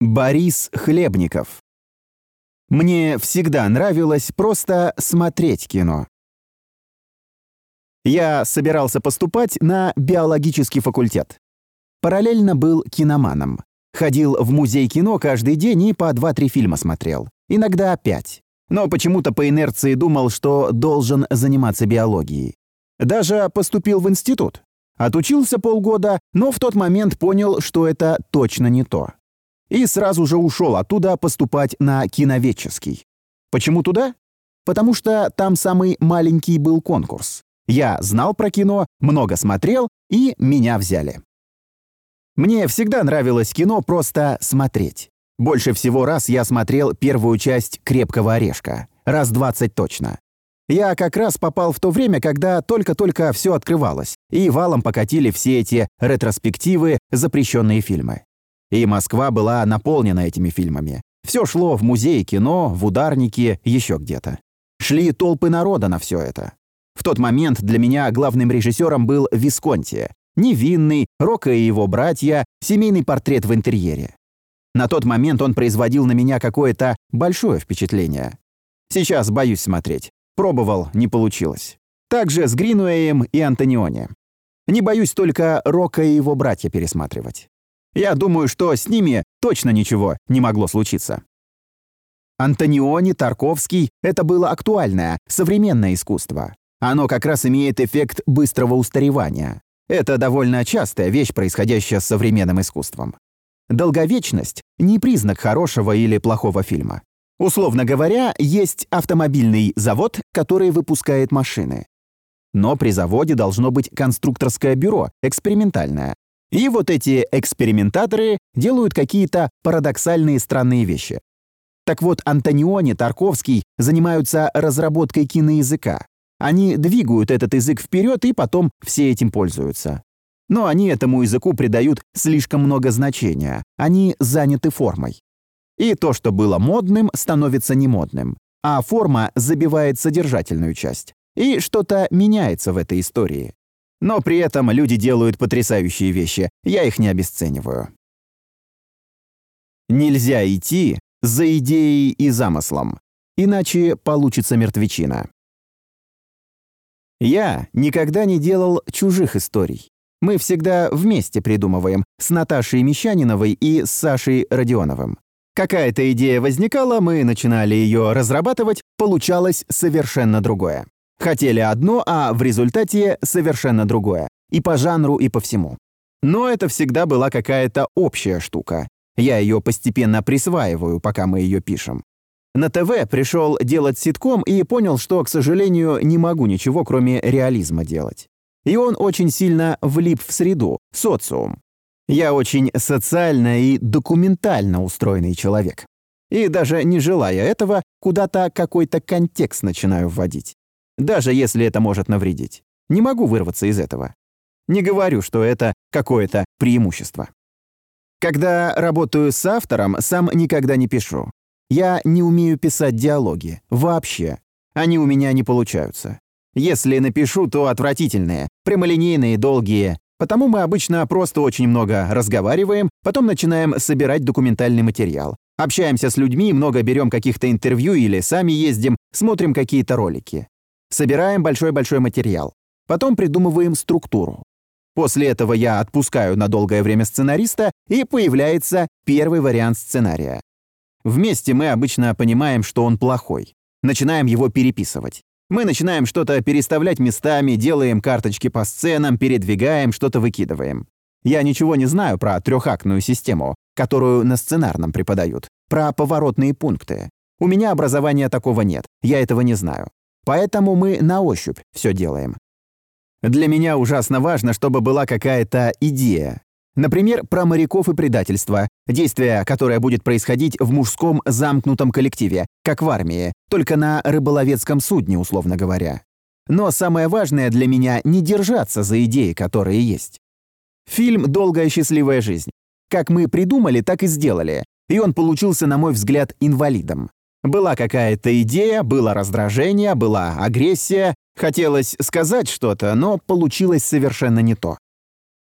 Борис Хлебников. Мне всегда нравилось просто смотреть кино. Я собирался поступать на биологический факультет. Параллельно был киноманом. Ходил в музей кино каждый день и по 2-3 фильма смотрел. Иногда 5. Но почему-то по инерции думал, что должен заниматься биологией. Даже поступил в институт. Отучился полгода, но в тот момент понял, что это точно не то и сразу же ушел оттуда поступать на киноведческий. Почему туда? Потому что там самый маленький был конкурс. Я знал про кино, много смотрел, и меня взяли. Мне всегда нравилось кино просто смотреть. Больше всего раз я смотрел первую часть «Крепкого орешка». Раз 20 точно. Я как раз попал в то время, когда только-только все открывалось, и валом покатили все эти ретроспективы, запрещенные фильмы. И Москва была наполнена этими фильмами. Все шло в музей кино, в ударники, еще где-то. Шли толпы народа на все это. В тот момент для меня главным режиссером был Висконти. Невинный, Рока и его братья, семейный портрет в интерьере. На тот момент он производил на меня какое-то большое впечатление. Сейчас боюсь смотреть. Пробовал, не получилось. Также с Гринуэем и Антониони. Не боюсь только Рока и его братья пересматривать. Я думаю, что с ними точно ничего не могло случиться. Антониони, Тарковский — это было актуальное, современное искусство. Оно как раз имеет эффект быстрого устаревания. Это довольно частая вещь, происходящая с современным искусством. Долговечность — не признак хорошего или плохого фильма. Условно говоря, есть автомобильный завод, который выпускает машины. Но при заводе должно быть конструкторское бюро, экспериментальное, и вот эти экспериментаторы делают какие-то парадоксальные странные вещи. Так вот, Антониони, Тарковский занимаются разработкой киноязыка. Они двигают этот язык вперед и потом все этим пользуются. Но они этому языку придают слишком много значения. Они заняты формой. И то, что было модным, становится немодным. А форма забивает содержательную часть. И что-то меняется в этой истории. Но при этом люди делают потрясающие вещи, я их не обесцениваю. Нельзя идти за идеей и замыслом, иначе получится мертвечина. Я никогда не делал чужих историй. Мы всегда вместе придумываем с Наташей Мещаниновой и с Сашей Родионовым. Какая-то идея возникала, мы начинали ее разрабатывать, получалось совершенно другое. Хотели одно, а в результате совершенно другое. И по жанру, и по всему. Но это всегда была какая-то общая штука. Я ее постепенно присваиваю, пока мы ее пишем. На ТВ пришел делать ситком и понял, что, к сожалению, не могу ничего, кроме реализма делать. И он очень сильно влип в среду, социум. Я очень социально и документально устроенный человек. И даже не желая этого, куда-то какой-то контекст начинаю вводить даже если это может навредить. Не могу вырваться из этого. Не говорю, что это какое-то преимущество. Когда работаю с автором, сам никогда не пишу. Я не умею писать диалоги. Вообще. Они у меня не получаются. Если напишу, то отвратительные, прямолинейные, долгие. Потому мы обычно просто очень много разговариваем, потом начинаем собирать документальный материал. Общаемся с людьми, много берем каких-то интервью или сами ездим, смотрим какие-то ролики. Собираем большой-большой материал. Потом придумываем структуру. После этого я отпускаю на долгое время сценариста, и появляется первый вариант сценария. Вместе мы обычно понимаем, что он плохой. Начинаем его переписывать. Мы начинаем что-то переставлять местами, делаем карточки по сценам, передвигаем, что-то выкидываем. Я ничего не знаю про трехактную систему, которую на сценарном преподают, про поворотные пункты. У меня образования такого нет, я этого не знаю. Поэтому мы на ощупь все делаем. Для меня ужасно важно, чтобы была какая-то идея. Например, про моряков и предательство, действие, которое будет происходить в мужском замкнутом коллективе, как в армии, только на рыболовецком судне, условно говоря. Но самое важное для меня не держаться за идеи, которые есть. Фильм «Долгая счастливая жизнь». Как мы придумали, так и сделали. И он получился, на мой взгляд, инвалидом. Была какая-то идея, было раздражение, была агрессия, хотелось сказать что-то, но получилось совершенно не то.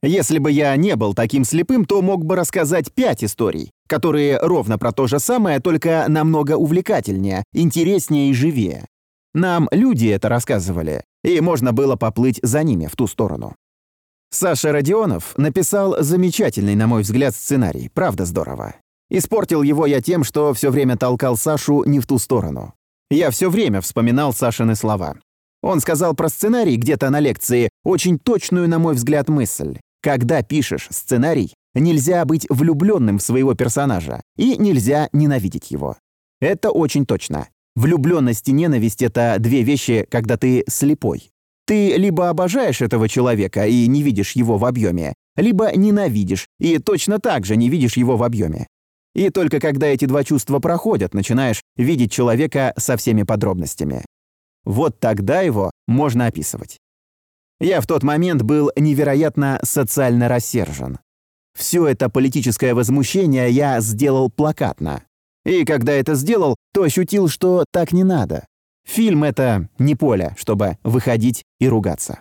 Если бы я не был таким слепым, то мог бы рассказать пять историй. которые ровно про то же самое, только намного увлекательнее, интереснее и живее. Нам люди это рассказывали, и можно было поплыть за ними в ту сторону. Саша Родионов написал замечательный, на мой взгляд, сценарий, правда здорово. Испортил его я тем, что все время толкал Сашу не в ту сторону. Я все время вспоминал Сашины слова. Он сказал про сценарий где-то на лекции очень точную, на мой взгляд, мысль. Когда пишешь сценарий, нельзя быть влюбленным в своего персонажа и нельзя ненавидеть его. Это очень точно. Влюбленность и ненависть — это две вещи, когда ты слепой. Ты либо обожаешь этого человека и не видишь его в объеме, либо ненавидишь и точно так же не видишь его в объеме. И только когда эти два чувства проходят, начинаешь видеть человека со всеми подробностями. Вот тогда его можно описывать. Я в тот момент был невероятно социально рассержен. Все это политическое возмущение я сделал плакатно. И когда это сделал, то ощутил, что так не надо. Фильм — это не поле, чтобы выходить и ругаться.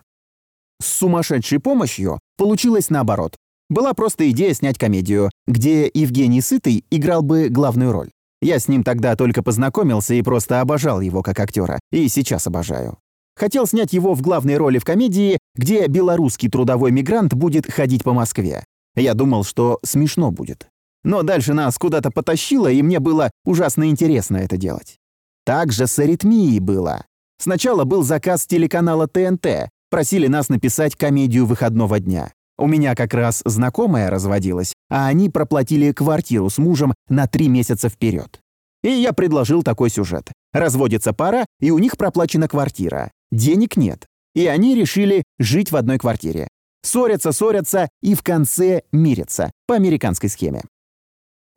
С сумасшедшей помощью получилось наоборот. Была просто идея снять комедию, где Евгений Сытый играл бы главную роль. Я с ним тогда только познакомился и просто обожал его как актера, и сейчас обожаю. Хотел снять его в главной роли в комедии, где белорусский трудовой мигрант будет ходить по Москве. Я думал, что смешно будет. Но дальше нас куда-то потащило, и мне было ужасно интересно это делать. Так же с аритмией было. Сначала был заказ телеканала ТНТ, просили нас написать комедию выходного дня. У меня как раз знакомая разводилась, а они проплатили квартиру с мужем на три месяца вперед. И я предложил такой сюжет. Разводится пара, и у них проплачена квартира. Денег нет. И они решили жить в одной квартире. Ссорятся, ссорятся и в конце мирятся, по американской схеме.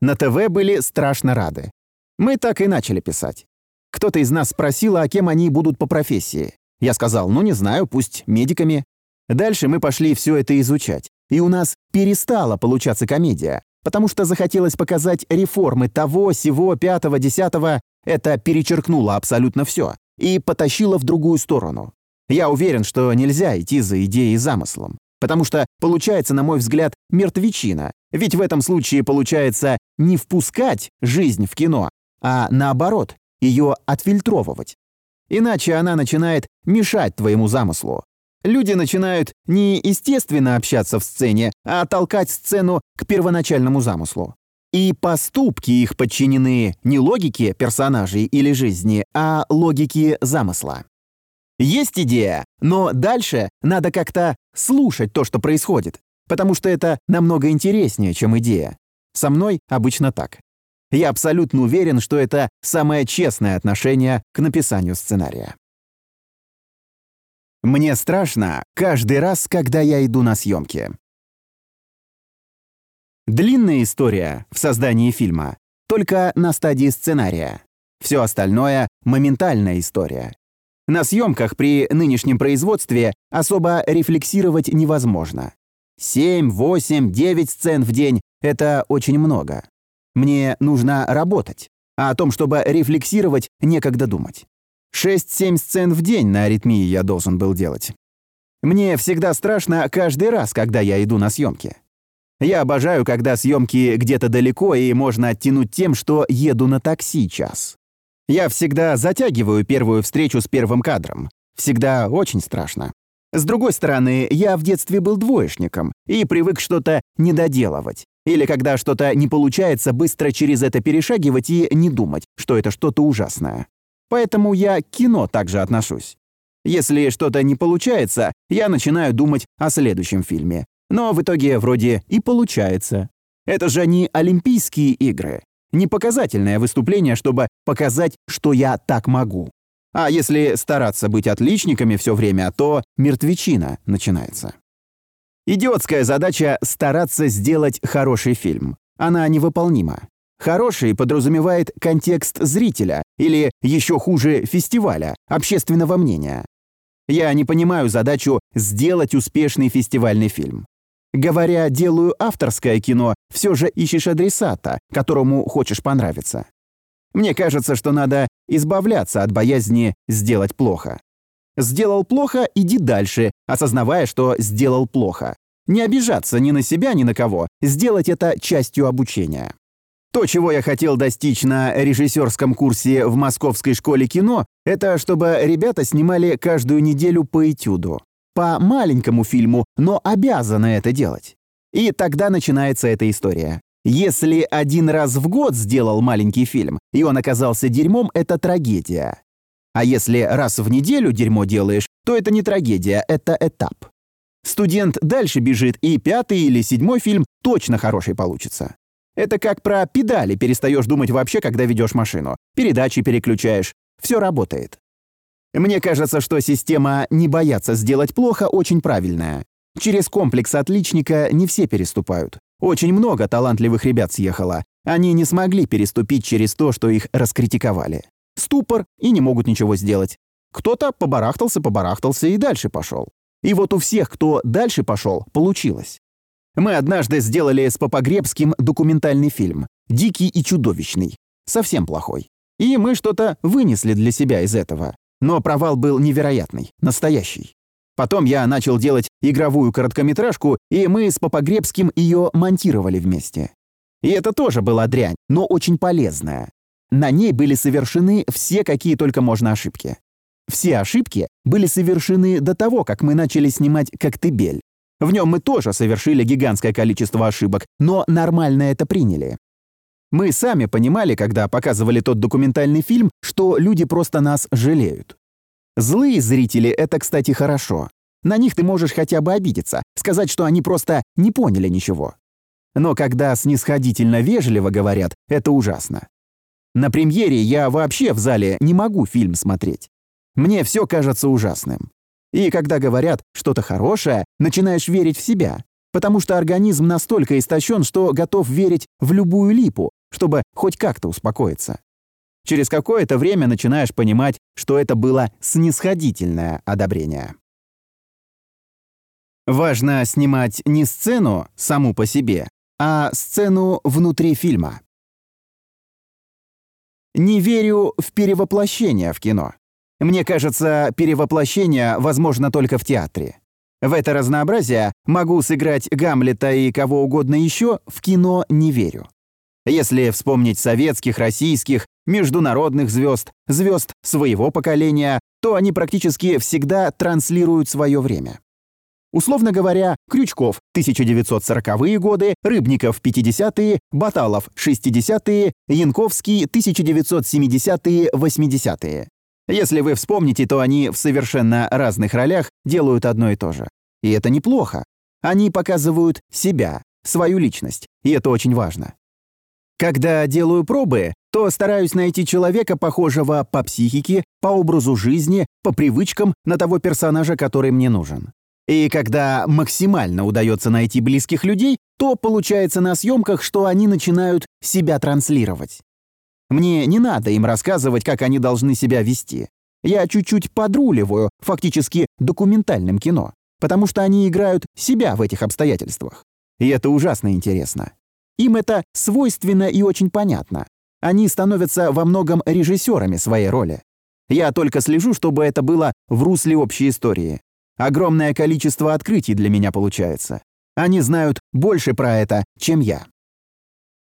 На ТВ были страшно рады. Мы так и начали писать. Кто-то из нас спросил, а кем они будут по профессии. Я сказал, ну не знаю, пусть медиками. Дальше мы пошли все это изучать. И у нас перестала получаться комедия, потому что захотелось показать реформы того, сего, пятого, десятого. Это перечеркнуло абсолютно все и потащило в другую сторону. Я уверен, что нельзя идти за идеей и замыслом. Потому что получается, на мой взгляд, мертвечина. Ведь в этом случае получается не впускать жизнь в кино, а наоборот, ее отфильтровывать. Иначе она начинает мешать твоему замыслу. Люди начинают не естественно общаться в сцене, а толкать сцену к первоначальному замыслу. И поступки их подчинены не логике персонажей или жизни, а логике замысла. Есть идея, но дальше надо как-то слушать то, что происходит, потому что это намного интереснее, чем идея. Со мной обычно так. Я абсолютно уверен, что это самое честное отношение к написанию сценария. Мне страшно каждый раз, когда я иду на съемки. Длинная история в создании фильма, только на стадии сценария. Все остальное — моментальная история. На съемках при нынешнем производстве особо рефлексировать невозможно. 7, 8, 9 сцен в день — это очень много. Мне нужно работать, а о том, чтобы рефлексировать, некогда думать. 6-7 сцен в день на аритмии я должен был делать. Мне всегда страшно каждый раз, когда я иду на съемки. Я обожаю, когда съемки где-то далеко и можно оттянуть тем, что еду на такси час. Я всегда затягиваю первую встречу с первым кадром. Всегда очень страшно. С другой стороны, я в детстве был двоечником и привык что-то недоделывать. Или когда что-то не получается, быстро через это перешагивать и не думать, что это что-то ужасное. Поэтому я к кино также отношусь. Если что-то не получается, я начинаю думать о следующем фильме. Но в итоге вроде и получается. Это же не Олимпийские игры. Не показательное выступление, чтобы показать, что я так могу. А если стараться быть отличниками все время, то мертвечина начинается. Идиотская задача — стараться сделать хороший фильм. Она невыполнима. Хороший подразумевает контекст зрителя или, еще хуже, фестиваля, общественного мнения. Я не понимаю задачу сделать успешный фестивальный фильм. Говоря «делаю авторское кино», все же ищешь адресата, которому хочешь понравиться. Мне кажется, что надо избавляться от боязни сделать плохо. Сделал плохо — иди дальше, осознавая, что сделал плохо. Не обижаться ни на себя, ни на кого, сделать это частью обучения. То, чего я хотел достичь на режиссерском курсе в Московской школе кино, это чтобы ребята снимали каждую неделю по этюду. По маленькому фильму, но обязаны это делать. И тогда начинается эта история. Если один раз в год сделал маленький фильм, и он оказался дерьмом, это трагедия. А если раз в неделю дерьмо делаешь, то это не трагедия, это этап. Студент дальше бежит, и пятый или седьмой фильм точно хороший получится. Это как про педали перестаешь думать вообще, когда ведешь машину. Передачи переключаешь. Все работает. Мне кажется, что система «не бояться сделать плохо» очень правильная. Через комплекс отличника не все переступают. Очень много талантливых ребят съехало. Они не смогли переступить через то, что их раскритиковали. Ступор и не могут ничего сделать. Кто-то побарахтался-побарахтался и дальше пошел. И вот у всех, кто дальше пошел, получилось. Мы однажды сделали с Попогребским документальный фильм. Дикий и чудовищный. Совсем плохой. И мы что-то вынесли для себя из этого. Но провал был невероятный, настоящий. Потом я начал делать игровую короткометражку, и мы с Попогребским ее монтировали вместе. И это тоже была дрянь, но очень полезная. На ней были совершены все, какие только можно ошибки. Все ошибки были совершены до того, как мы начали снимать «Коктебель». В нем мы тоже совершили гигантское количество ошибок, но нормально это приняли. Мы сами понимали, когда показывали тот документальный фильм, что люди просто нас жалеют. Злые зрители — это, кстати, хорошо. На них ты можешь хотя бы обидеться, сказать, что они просто не поняли ничего. Но когда снисходительно вежливо говорят, это ужасно. На премьере я вообще в зале не могу фильм смотреть. Мне все кажется ужасным. И когда говорят что-то хорошее, начинаешь верить в себя, потому что организм настолько истощен, что готов верить в любую липу, чтобы хоть как-то успокоиться. Через какое-то время начинаешь понимать, что это было снисходительное одобрение. Важно снимать не сцену саму по себе, а сцену внутри фильма. Не верю в перевоплощение в кино. Мне кажется, перевоплощение возможно только в театре. В это разнообразие могу сыграть Гамлета и кого угодно еще, в кино не верю. Если вспомнить советских, российских, международных звезд, звезд своего поколения, то они практически всегда транслируют свое время. Условно говоря, Крючков 1940-е годы, Рыбников 50-е, Баталов 60-е, Янковский 1970-е, 80-е. Если вы вспомните, то они в совершенно разных ролях делают одно и то же. И это неплохо. Они показывают себя, свою личность, и это очень важно. Когда делаю пробы, то стараюсь найти человека, похожего по психике, по образу жизни, по привычкам на того персонажа, который мне нужен. И когда максимально удается найти близких людей, то получается на съемках, что они начинают себя транслировать. Мне не надо им рассказывать, как они должны себя вести. Я чуть-чуть подруливаю, фактически документальным кино, потому что они играют себя в этих обстоятельствах. И это ужасно интересно. Им это свойственно и очень понятно. Они становятся во многом режиссерами своей роли. Я только слежу, чтобы это было в русле общей истории. Огромное количество открытий для меня получается. Они знают больше про это, чем я.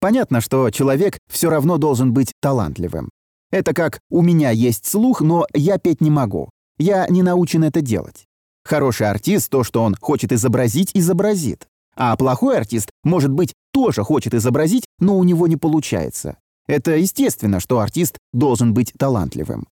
Понятно, что человек все равно должен быть талантливым. Это как «у меня есть слух, но я петь не могу». Я не научен это делать. Хороший артист то, что он хочет изобразить, изобразит. А плохой артист, может быть, тоже хочет изобразить, но у него не получается. Это естественно, что артист должен быть талантливым.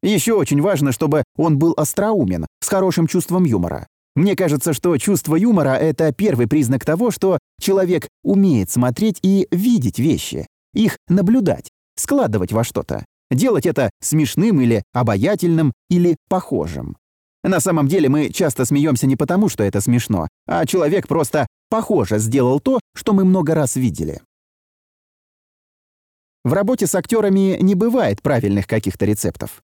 Еще очень важно, чтобы он был остроумен, с хорошим чувством юмора. Мне кажется, что чувство юмора — это первый признак того, что человек умеет смотреть и видеть вещи, их наблюдать, складывать во что-то, делать это смешным или обаятельным или похожим. На самом деле мы часто смеемся не потому, что это смешно, а человек просто похоже сделал то, что мы много раз видели. В работе с актерами не бывает правильных каких-то рецептов.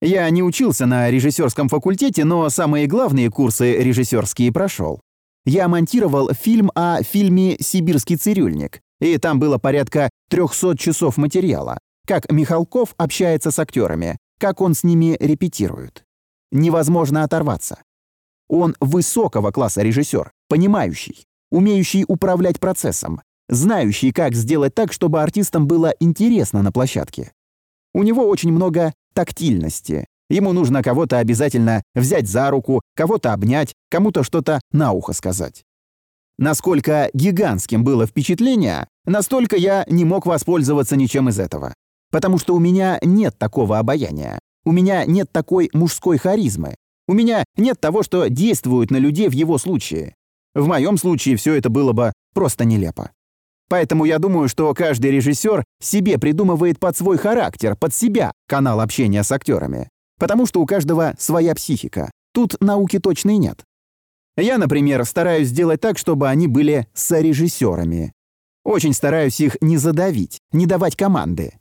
Я не учился на режиссерском факультете, но самые главные курсы режиссерские прошел. Я монтировал фильм о фильме «Сибирский цирюльник», и там было порядка 300 часов материала. Как Михалков общается с актерами, как он с ними репетирует. Невозможно оторваться. Он высокого класса режиссер, понимающий, умеющий управлять процессом, знающий, как сделать так, чтобы артистам было интересно на площадке. У него очень много тактильности. Ему нужно кого-то обязательно взять за руку, кого-то обнять, кому-то что-то на ухо сказать. Насколько гигантским было впечатление, настолько я не мог воспользоваться ничем из этого. Потому что у меня нет такого обаяния. У меня нет такой мужской харизмы. У меня нет того, что действует на людей в его случае. В моем случае все это было бы просто нелепо. Поэтому я думаю, что каждый режиссер себе придумывает под свой характер, под себя канал общения с актерами. Потому что у каждого своя психика. Тут науки точной нет. Я, например, стараюсь сделать так, чтобы они были сорежиссерами. Очень стараюсь их не задавить, не давать команды.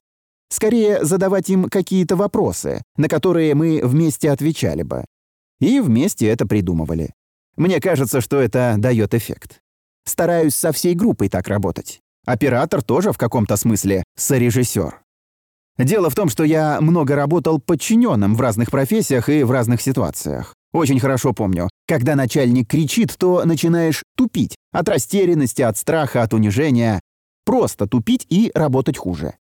Скорее, задавать им какие-то вопросы, на которые мы вместе отвечали бы. И вместе это придумывали. Мне кажется, что это дает эффект. Стараюсь со всей группой так работать. Оператор тоже в каком-то смысле сорежиссер. Дело в том, что я много работал подчиненным в разных профессиях и в разных ситуациях. Очень хорошо помню, когда начальник кричит, то начинаешь тупить. От растерянности, от страха, от унижения. Просто тупить и работать хуже.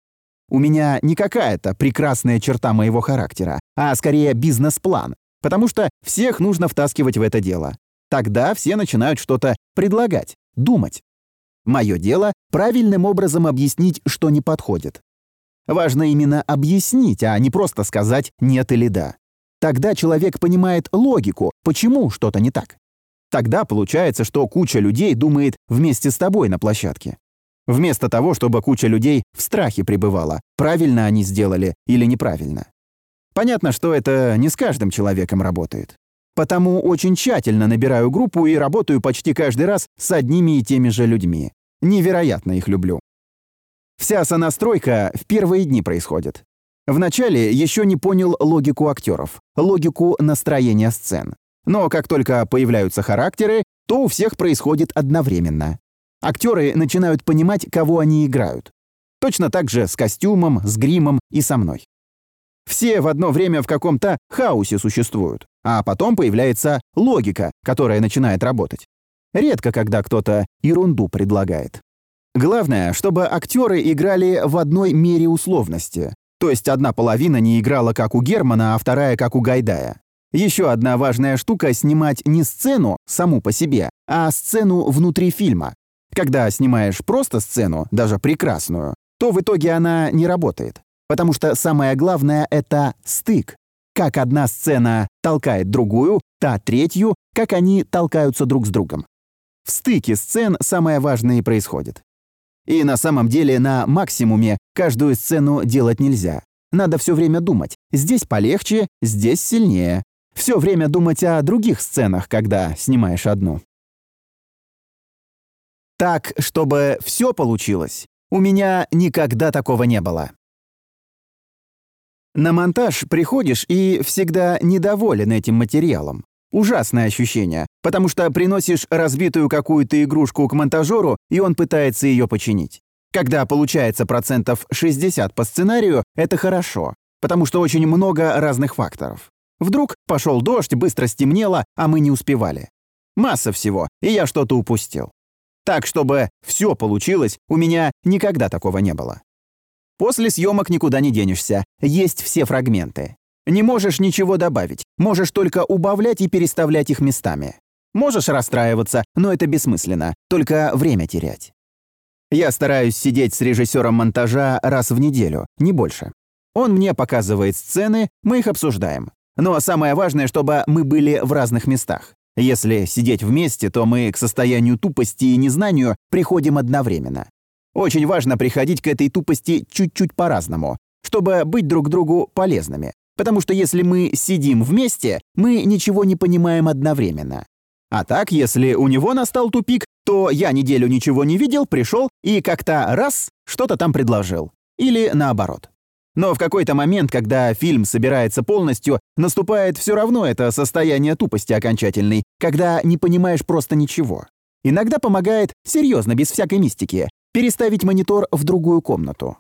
У меня не какая-то прекрасная черта моего характера, а скорее бизнес-план, потому что всех нужно втаскивать в это дело. Тогда все начинают что-то предлагать, думать. Мое дело — правильным образом объяснить, что не подходит. Важно именно объяснить, а не просто сказать «нет» или «да». Тогда человек понимает логику, почему что-то не так. Тогда получается, что куча людей думает вместе с тобой на площадке. Вместо того, чтобы куча людей в страхе пребывала, правильно они сделали или неправильно. Понятно, что это не с каждым человеком работает. Потому очень тщательно набираю группу и работаю почти каждый раз с одними и теми же людьми. Невероятно их люблю. Вся сонастройка в первые дни происходит. Вначале еще не понял логику актеров, логику настроения сцен. Но как только появляются характеры, то у всех происходит одновременно. Актеры начинают понимать, кого они играют. Точно так же с костюмом, с гримом и со мной. Все в одно время в каком-то хаосе существуют, а потом появляется логика, которая начинает работать. Редко, когда кто-то ерунду предлагает. Главное, чтобы актеры играли в одной мере условности. То есть одна половина не играла как у Германа, а вторая как у Гайдая. Еще одна важная штука — снимать не сцену саму по себе, а сцену внутри фильма, когда снимаешь просто сцену, даже прекрасную, то в итоге она не работает. Потому что самое главное — это стык. Как одна сцена толкает другую, та третью, как они толкаются друг с другом. В стыке сцен самое важное и происходит. И на самом деле на максимуме каждую сцену делать нельзя. Надо все время думать. Здесь полегче, здесь сильнее. Все время думать о других сценах, когда снимаешь одну. Так, чтобы все получилось, у меня никогда такого не было. На монтаж приходишь и всегда недоволен этим материалом. Ужасное ощущение, потому что приносишь разбитую какую-то игрушку к монтажеру, и он пытается ее починить. Когда получается процентов 60 по сценарию, это хорошо, потому что очень много разных факторов. Вдруг пошел дождь, быстро стемнело, а мы не успевали. Масса всего, и я что-то упустил. Так, чтобы все получилось, у меня никогда такого не было. После съемок никуда не денешься, есть все фрагменты. Не можешь ничего добавить, можешь только убавлять и переставлять их местами. Можешь расстраиваться, но это бессмысленно, только время терять. Я стараюсь сидеть с режиссером монтажа раз в неделю, не больше. Он мне показывает сцены, мы их обсуждаем. Но самое важное, чтобы мы были в разных местах. Если сидеть вместе, то мы к состоянию тупости и незнанию приходим одновременно. Очень важно приходить к этой тупости чуть-чуть по-разному, чтобы быть друг другу полезными. Потому что если мы сидим вместе, мы ничего не понимаем одновременно. А так, если у него настал тупик, то я неделю ничего не видел, пришел и как-то раз что-то там предложил. Или наоборот. Но в какой-то момент, когда фильм собирается полностью, наступает все равно это состояние тупости окончательной, когда не понимаешь просто ничего. Иногда помогает, серьезно, без всякой мистики, переставить монитор в другую комнату.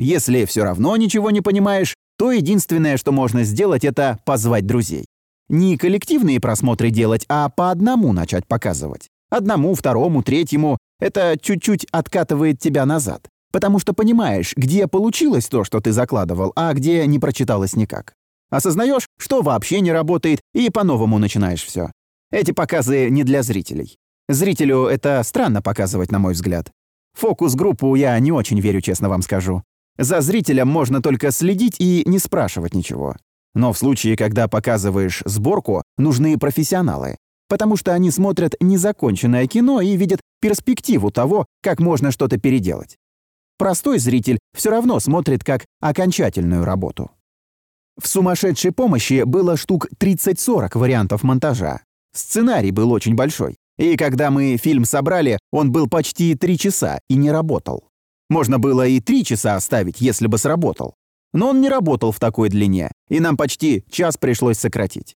Если все равно ничего не понимаешь, то единственное, что можно сделать, это позвать друзей. Не коллективные просмотры делать, а по одному начать показывать. Одному, второму, третьему это чуть-чуть откатывает тебя назад, потому что понимаешь, где получилось то, что ты закладывал, а где не прочиталось никак. Осознаешь, что вообще не работает, и по-новому начинаешь все. Эти показы не для зрителей. Зрителю это странно показывать, на мой взгляд. Фокус-группу я не очень верю, честно вам скажу. За зрителем можно только следить и не спрашивать ничего. Но в случае, когда показываешь сборку, нужны профессионалы, потому что они смотрят незаконченное кино и видят перспективу того, как можно что-то переделать. Простой зритель все равно смотрит как окончательную работу. В «Сумасшедшей помощи» было штук 30-40 вариантов монтажа. Сценарий был очень большой. И когда мы фильм собрали, он был почти три часа и не работал. Можно было и три часа оставить, если бы сработал. Но он не работал в такой длине, и нам почти час пришлось сократить.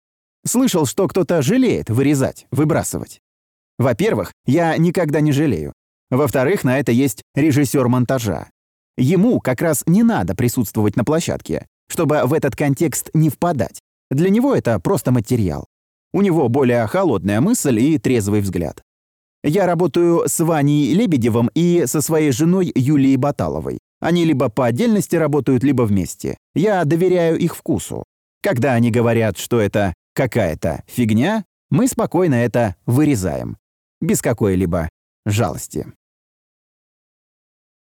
Слышал, что кто-то жалеет вырезать, выбрасывать. Во-первых, я никогда не жалею. Во-вторых, на это есть режиссер монтажа. Ему как раз не надо присутствовать на площадке, чтобы в этот контекст не впадать. Для него это просто материал. У него более холодная мысль и трезвый взгляд. Я работаю с Ваней Лебедевым и со своей женой Юлией Баталовой. Они либо по отдельности работают, либо вместе. Я доверяю их вкусу. Когда они говорят, что это какая-то фигня, мы спокойно это вырезаем. Без какой-либо жалости.